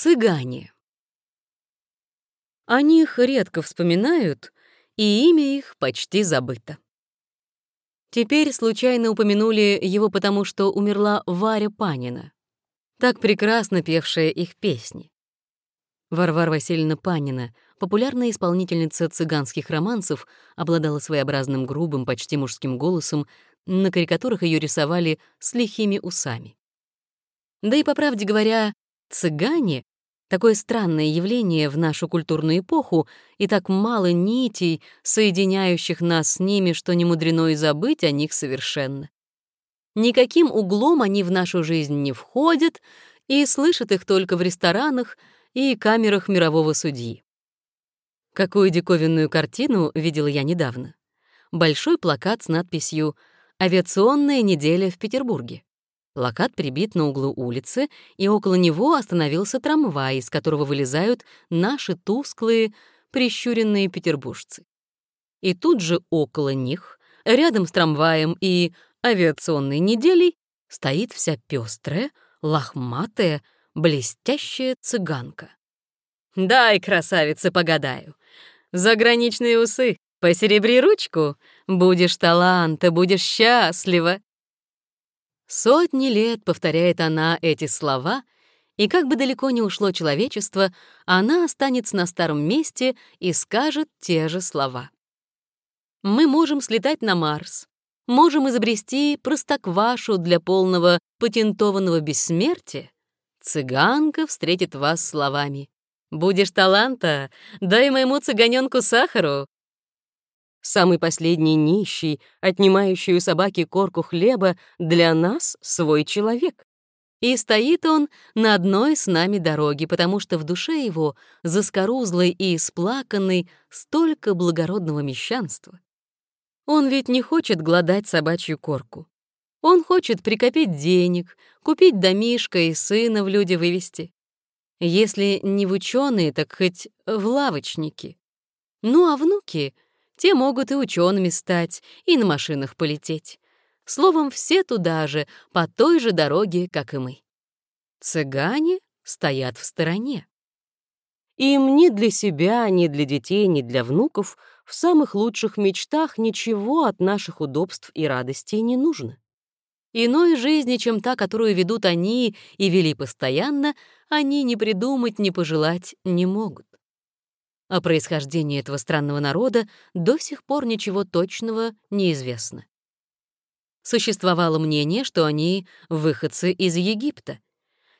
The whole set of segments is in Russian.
Цыгане. О них редко вспоминают, и имя их почти забыто. Теперь случайно упомянули его потому, что умерла Варя Панина, так прекрасно певшая их песни. Варвара Васильевна Панина, популярная исполнительница цыганских романсов, обладала своеобразным грубым, почти мужским голосом, на карикатурах ее рисовали с лихими усами. Да и, по правде говоря, цыгане — такое странное явление в нашу культурную эпоху, и так мало нитей, соединяющих нас с ними, что не мудрено и забыть о них совершенно. Никаким углом они в нашу жизнь не входят, и слышат их только в ресторанах — и камерах мирового судьи. Какую диковинную картину видела я недавно. Большой плакат с надписью «Авиационная неделя в Петербурге». Плакат прибит на углу улицы, и около него остановился трамвай, из которого вылезают наши тусклые, прищуренные петербуржцы. И тут же около них, рядом с трамваем и авиационной неделей, стоит вся пестрая, лохматая, блестящая цыганка. «Дай, красавица, погадаю. Заграничные усы, посеребри ручку, будешь таланта, будешь счастлива». Сотни лет повторяет она эти слова, и как бы далеко не ушло человечество, она останется на старом месте и скажет те же слова. Мы можем слетать на Марс, можем изобрести простоквашу для полного патентованного бессмертия, Цыганка встретит вас словами. «Будешь таланта, дай моему цыганенку сахару». Самый последний нищий, отнимающий у собаки корку хлеба, для нас свой человек. И стоит он на одной с нами дороге, потому что в душе его, заскорузлой и исплаканной, столько благородного мещанства. Он ведь не хочет гладать собачью корку. Он хочет прикопить денег, купить домишко и сына в люди вывести. Если не в ученые, так хоть в лавочники. Ну а внуки, те могут и учеными стать, и на машинах полететь. Словом, все туда же, по той же дороге, как и мы. Цыгане стоят в стороне. Им ни для себя, ни для детей, ни для внуков в самых лучших мечтах ничего от наших удобств и радостей не нужно. Иной жизни, чем та, которую ведут они и вели постоянно, они не придумать, не пожелать не могут. О происхождении этого странного народа до сих пор ничего точного не известно. Существовало мнение, что они выходцы из Египта.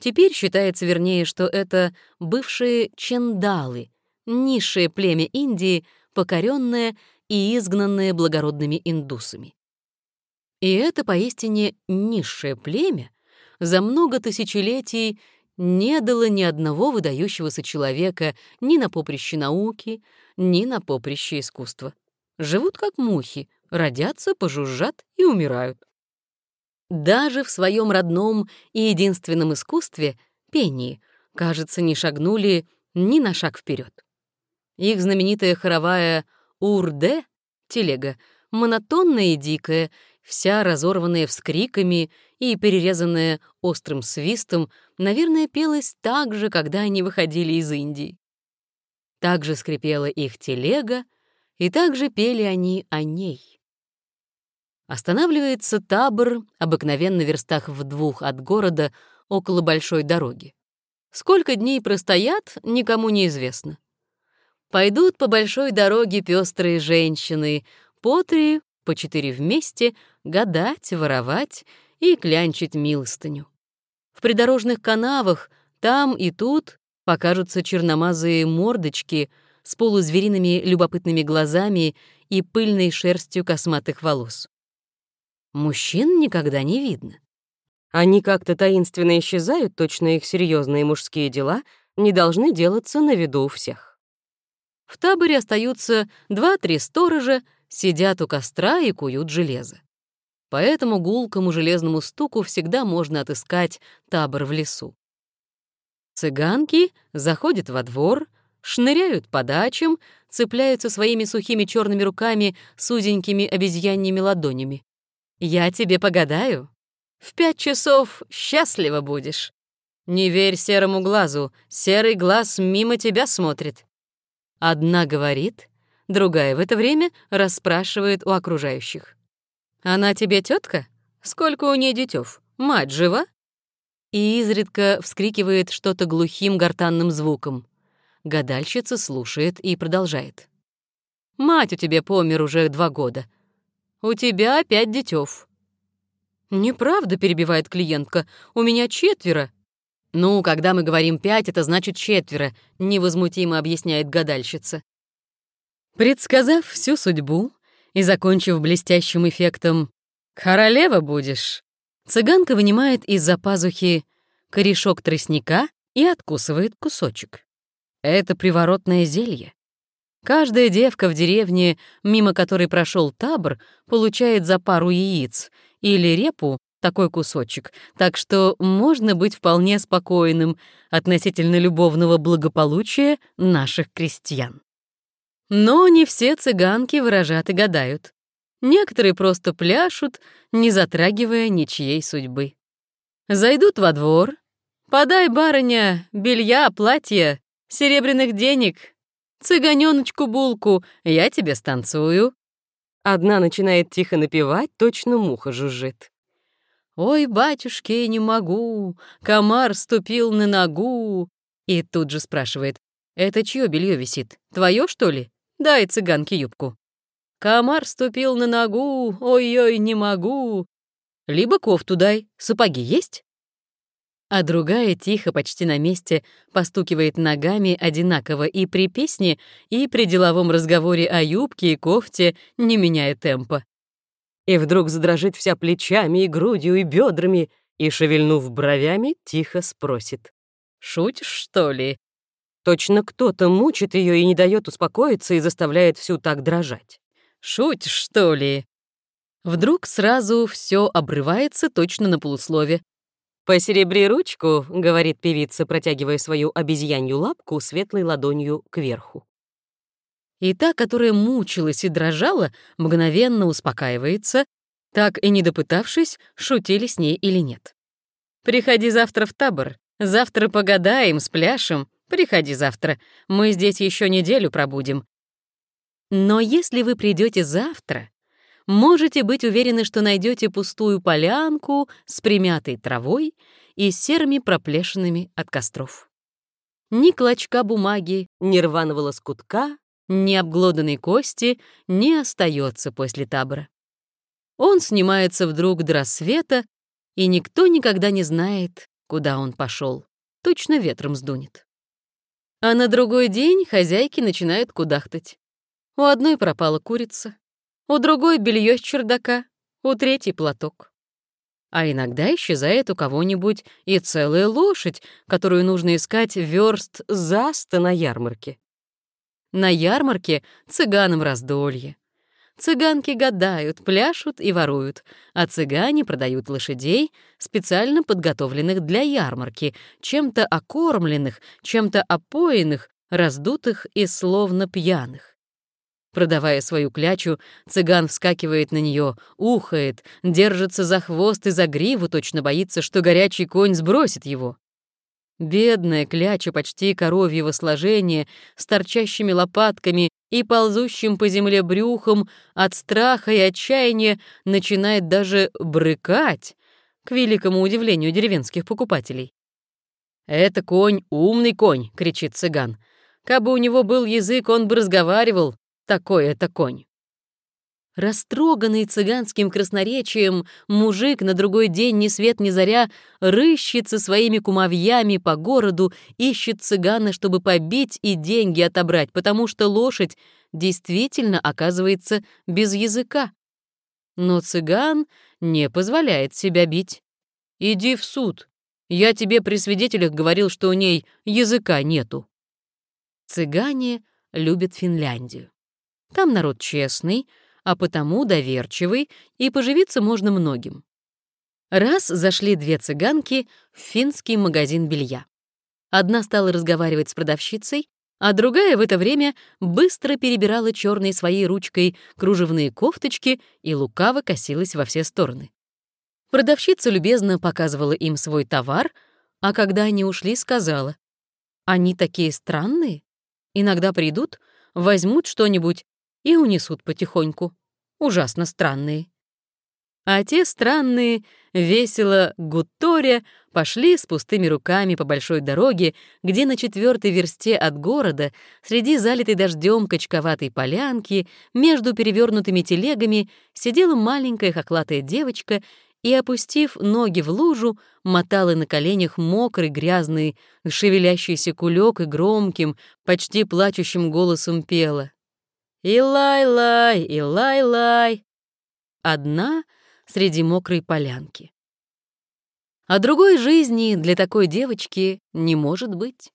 Теперь считается вернее, что это бывшие чендалы, низшее племя Индии, покоренное и изгнанное благородными индусами. И это поистине низшее племя за много тысячелетий не дало ни одного выдающегося человека ни на поприще науки, ни на поприще искусства. Живут как мухи, родятся, пожужжат и умирают. Даже в своем родном и единственном искусстве, пении, кажется, не шагнули ни на шаг вперед. Их знаменитая хоровая «Урде» — телега, монотонная и дикая, вся разорванная вскриками и перерезанная острым свистом, наверное, пелась так же, когда они выходили из Индии. Так же скрипела их телега, и так же пели они о ней. Останавливается табор, обыкновенно в верстах в двух от города, около большой дороги. Сколько дней простоят, никому не известно. Пойдут по большой дороге пестрые женщины, по три, по четыре вместе, гадать, воровать и клянчить милостыню. В придорожных канавах там и тут покажутся черномазые мордочки с полузвериными любопытными глазами и пыльной шерстью косматых волос. Мужчин никогда не видно. Они как-то таинственно исчезают, точно их серьезные мужские дела не должны делаться на виду у всех. В таборе остаются два-три сторожа, сидят у костра и куют железо. По этому гулкому железному стуку всегда можно отыскать табор в лесу. Цыганки заходят во двор, шныряют по дачам, цепляются своими сухими черными руками с узенькими обезьяньими ладонями. «Я тебе погадаю. В пять часов счастливо будешь». Не верь серому глазу, серый глаз мимо тебя смотрит. Одна говорит, другая в это время расспрашивает у окружающих. Она тебе тетка? Сколько у ней детёв? Мать жива? И изредка вскрикивает что-то глухим гортанным звуком. Гадальщица слушает и продолжает. «Мать у тебя помер уже два года. У тебя пять детёв». «Неправда», — перебивает клиентка, — «у меня четверо». «Ну, когда мы говорим пять, это значит четверо», — невозмутимо объясняет гадальщица. Предсказав всю судьбу и закончив блестящим эффектом «Королева будешь», цыганка вынимает из-за пазухи корешок тростника и откусывает кусочек. Это приворотное зелье. Каждая девка в деревне, мимо которой прошел табор, получает за пару яиц или репу такой кусочек, так что можно быть вполне спокойным относительно любовного благополучия наших крестьян. Но не все цыганки выражат и гадают. Некоторые просто пляшут, не затрагивая ничьей судьбы. Зайдут во двор. «Подай, барыня, белья, платья, серебряных денег, цыганёночку булку, я тебе станцую». Одна начинает тихо напевать, точно муха жужжит. «Ой, батюшки, не могу, комар ступил на ногу». И тут же спрашивает, «Это чье белье висит? Твое, что ли? Дай цыганке юбку». «Комар ступил на ногу, ой-ой, не могу». «Либо кофту дай, сапоги есть?» А другая тихо, почти на месте, постукивает ногами одинаково и при песне, и при деловом разговоре о юбке и кофте, не меняя темпа и вдруг задрожит вся плечами и грудью и бедрами, и, шевельнув бровями, тихо спросит. «Шутишь, что ли?» Точно кто-то мучит ее и не дает успокоиться и заставляет всю так дрожать. «Шутишь, что ли?» Вдруг сразу все обрывается точно на полуслове. «Посеребри ручку», — говорит певица, протягивая свою обезьянью лапку светлой ладонью кверху и та, которая мучилась и дрожала, мгновенно успокаивается, так и не допытавшись, шутили с ней или нет. «Приходи завтра в табор, завтра погадаем, спляшем, приходи завтра, мы здесь еще неделю пробудем». Но если вы придете завтра, можете быть уверены, что найдете пустую полянку с примятой травой и серыми проплешинами от костров. Ни клочка бумаги, ни рваного лоскутка, ни обглоданной кости не остается после табора. Он снимается вдруг до рассвета, и никто никогда не знает, куда он пошел. Точно ветром сдунет. А на другой день хозяйки начинают кудахтать. У одной пропала курица, у другой белье с чердака, у третьей платок. А иногда исчезает у кого-нибудь и целая лошадь, которую нужно искать верст за сто на ярмарке. На ярмарке цыганам раздолье. Цыганки гадают, пляшут и воруют, а цыгане продают лошадей, специально подготовленных для ярмарки, чем-то окормленных, чем-то опоенных, раздутых и словно пьяных. Продавая свою клячу, цыган вскакивает на нее, ухает, держится за хвост и за гриву, точно боится, что горячий конь сбросит его. Бедная кляча почти коровьего сложения, с торчащими лопатками и ползущим по земле брюхом, от страха и отчаяния начинает даже брыкать, к великому удивлению деревенских покупателей. «Это конь, умный конь!» — кричит цыган. «Кабы у него был язык, он бы разговаривал. Такой это конь!» Растроганный цыганским красноречием, мужик на другой день ни свет ни заря рыщется своими кумовьями по городу, ищет цыгана, чтобы побить и деньги отобрать, потому что лошадь действительно оказывается без языка. Но цыган не позволяет себя бить. «Иди в суд. Я тебе при свидетелях говорил, что у ней языка нету». Цыгане любят Финляндию. Там народ честный, а потому доверчивый, и поживиться можно многим. Раз зашли две цыганки в финский магазин белья. Одна стала разговаривать с продавщицей, а другая в это время быстро перебирала черной своей ручкой кружевные кофточки и лукаво косилась во все стороны. Продавщица любезно показывала им свой товар, А когда они ушли, сказала, «Они такие странные. Иногда придут, возьмут что-нибудь и унесут потихоньку. Ужасно странные». А те странные, весело гуторя, пошли с пустыми руками по большой дороге, где на четвертой версте от города, среди залитой дождем качковатой полянки, между перевернутыми телегами, сидела маленькая хохлатая девочка и, опустив ноги в лужу, мотала на коленях мокрый, грязный, шевелящийся кулек и громким, почти плачущим голосом пела. «Илай-лай, илай-лай!» Одна — среди мокрой полянки. А другой жизни для такой девочки не может быть.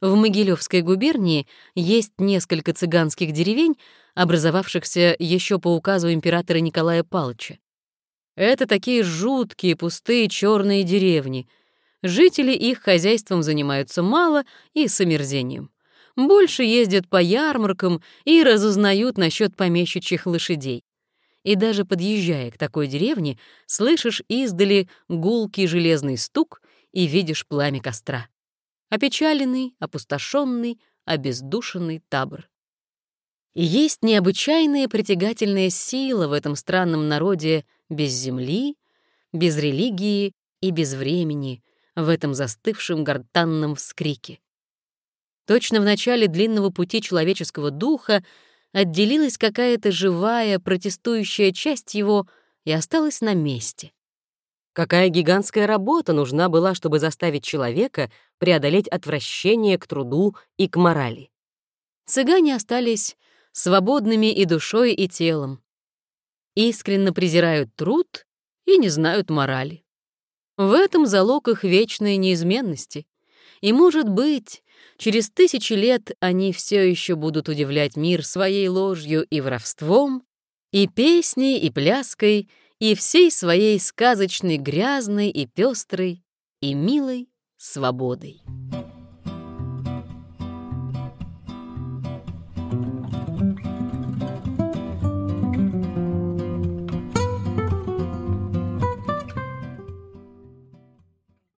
В Могилевской губернии есть несколько цыганских деревень, образовавшихся еще по указу императора Николая Павловича. Это такие жуткие, пустые черные деревни. Жители их хозяйством занимаются мало и с омерзением. Больше ездят по ярмаркам и разузнают насчет помещичьих лошадей и даже подъезжая к такой деревне, слышишь издали гулкий железный стук и видишь пламя костра. Опечаленный, опустошенный, обездушенный табор. И есть необычайная притягательная сила в этом странном народе без земли, без религии и без времени, в этом застывшем гортанном вскрике. Точно в начале длинного пути человеческого духа отделилась какая-то живая, протестующая часть его и осталась на месте. Какая гигантская работа нужна была, чтобы заставить человека преодолеть отвращение к труду и к морали. Цыгане остались свободными и душой, и телом. Искренно презирают труд и не знают морали. В этом залог их вечной неизменности. И, может быть, Через тысячи лет они все еще будут удивлять мир своей ложью и воровством, и песней, и пляской, и всей своей сказочной грязной и пестрой и милой свободой.